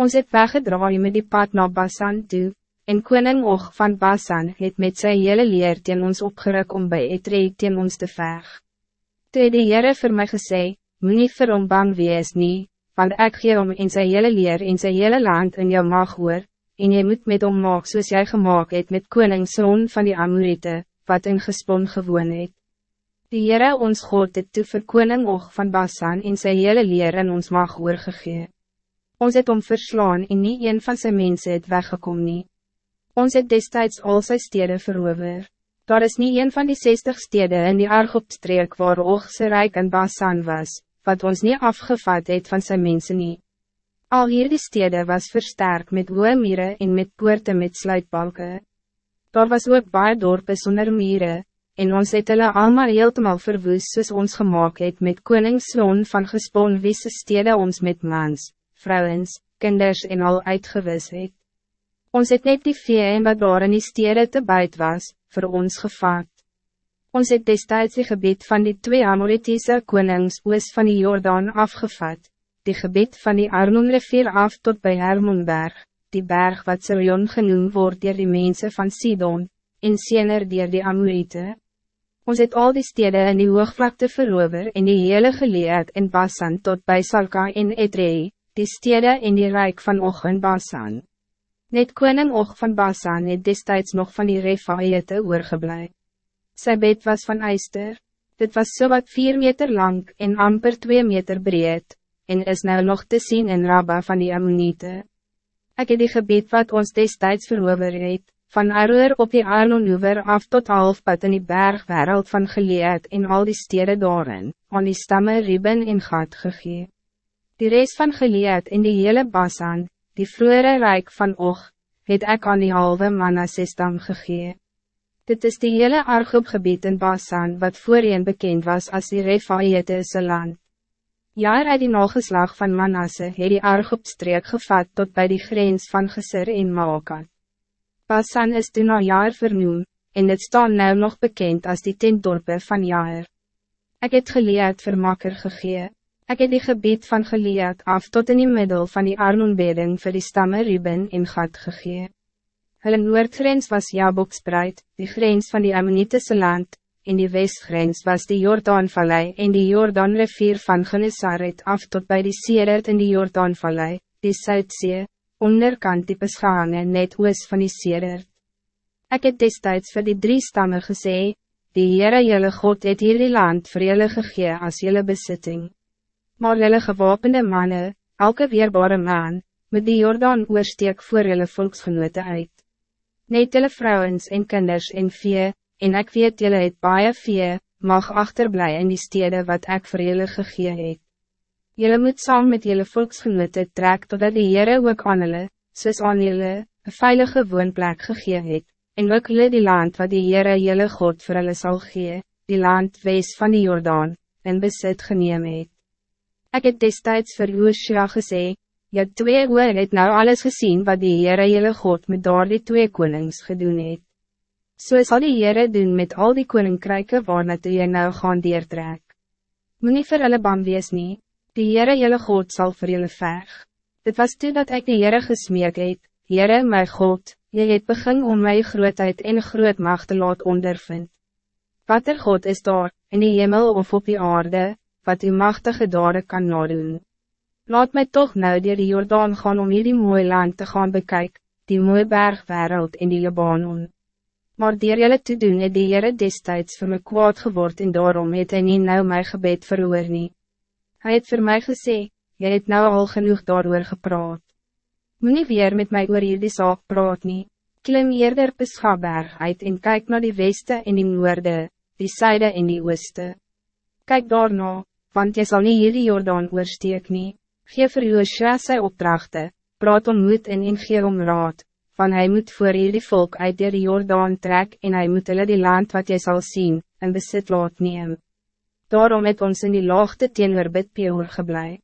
Ons het weggedraai met die pad naar Basan toe, en koning Og van Basan het met sy hele leer teen ons opgeruk om bij Etreek teen ons te veg. Toe het die Heere vir my gesê, moet nie vir hom bang wees nie, want ek gee om in sy hele leer en sy hele land in jou mag hoor, en jy moet met hom maak soos jy gemaakt het met koningszoon van die Amorite, wat in gespon gewoon het. Die Heere ons God het toe vir koning Og van Basan en sy hele leer in ons mag oorgegee. Ons het om verslaan en nie een van zijn mensen het weggekom nie. Ons het destijds al sy stede verover. Daar is niet een van die 60 steden in die Argopstreek waar Oogse Rijk en Basan was, wat ons niet afgevat het van zijn mensen niet. Al hier die steden was versterkt met hoge mieren en met poorten met sluitbalken. Daar was ook baie dorpe sonder mieren, en ons het hulle allemaal heeltemal verwoes soos ons gemaakt het met koningszoon van gespoon wisse steden ons met mans, vrouwens, kinders en al uitgewis het. Ons het net die vee en wat daar in die stede te buit was, voor ons gevaat. Ons het destijds die gebied van die twee Amoritiese konings oos van die Jordaan afgevat, die gebied van die Arnonrivier af tot bij Hermonberg, die berg wat Sirion genoemd wordt door die mensen van Sidon, en Siener door die Amorite. Ons het al die steden in die hoogvlakte verover en die hele geleerd in Basan tot bij Salka en Etrei, die steden in die rijk van Och en Basan. Net koning Og van Basan het destijds nog van die Refaïete oorgeblij. Sy bed was van ijster, dit was so wat vier meter lang en amper twee meter breed, en is nou nog te zien in Rabba van die Ammonite. Ek het die gebied wat ons destijds verover het, van Aroer op die Arnonuwer af tot halfpad in die bergwereld van Geleed en al die steden daarin, aan die stamme Ribben en Gat gegee. Die rest van Geleed in die hele Basan, die vroere rijk van Och, het ek aan die halve Manassestam gegee. Dit is die hele Argoopgebied in Basan wat voorheen bekend was als die Refaïetese land. Jaar uit die nageslag van Manasse het die Argoopstreek gevat tot bij die grens van Geser en Maakat. Basan is toen al jaar vernoem, en het staan nou nog bekend als die tentdorpe van jaar. Ik het geleerd vermakker gegee. Ik heb die gebied van Gilead af tot in die middel van die Arnonbeding voor die stammen Ruben in Gad gegee. Hulle noordgrens was Jabokspreid, die grens van die Ammonitese land, en die westgrens was die Jordaanvallei en die Jordaanrivier van Genesaret af tot bij die Seeret in die Jordaanvallei, die Zuidzee, onderkant die beschaange net oos van die Seeret. Ik heb destijds voor die drie stammen gesê, die Heere jylle God het hierdie land vir jylle gegee as jylle besitting maar jylle gewapende mannen, elke weerbare man, met die Jordaan oorsteek voor jylle volksgenote uit. Net jylle vrouwens en kinders en vee, en ek weet jylle het baie vee, mag achterblij in die stede wat ik voor jylle gegee het. Jylle moet saam met jylle volksgenote trek totdat die Heere ook aan jylle, soos aan jylle, een veilige woonplek gegee het, en ook jylle die land wat die Heere jylle God voor jylle sal gee, die land wees van die Jordaan, en besit geneem het. Ik heb destijds voor Joshua gesê, je twee oor het nou alles gezien wat die Heere jylle God met daar die twee konings gedoen het. So sal die Heere doen met al die koninkryke waarna toe jy nou gaan deertrek. Moet nie vir hulle bang wees nie, die Heere jylle God zal voor julle veg. Dit was toen dat ik de Heere gesmeek het, Heere my God, jy het begin om my grootheid en groot macht te laat ondervind. Wat er God is daar, in die hemel of op die aarde, wat uw machtige dade kan nadoen. Laat mij toch nou die Jordaan gaan om hier die mooie land te gaan bekijken, die mooie bergwereld in die Libanon. Maar dier jylle te doen het die Heere destijds vir my kwaad geword en daarom het hy nie nou my gebed verhoor nie. Hy het vir my gesê, jy het nou al genoeg daarover gepraat. Moet nie weer met my oor hierdie saak praat nie. Klim eerder Peschaberg uit en kyk naar die weste en die noorde, die syde en die ooste. Kijk daarna, want jy sal nie hierdie Jordaan oorsteek nie. Geef vir Joshua sy opdrachte, praat om moed en en gee om raad, van hij moet voor hierdie volk uit die Jordaan trek en hij moet hulle die land wat jy zal zien, en besit laat neem. Daarom het ons in die laagte teenoor Bidpeor geblij.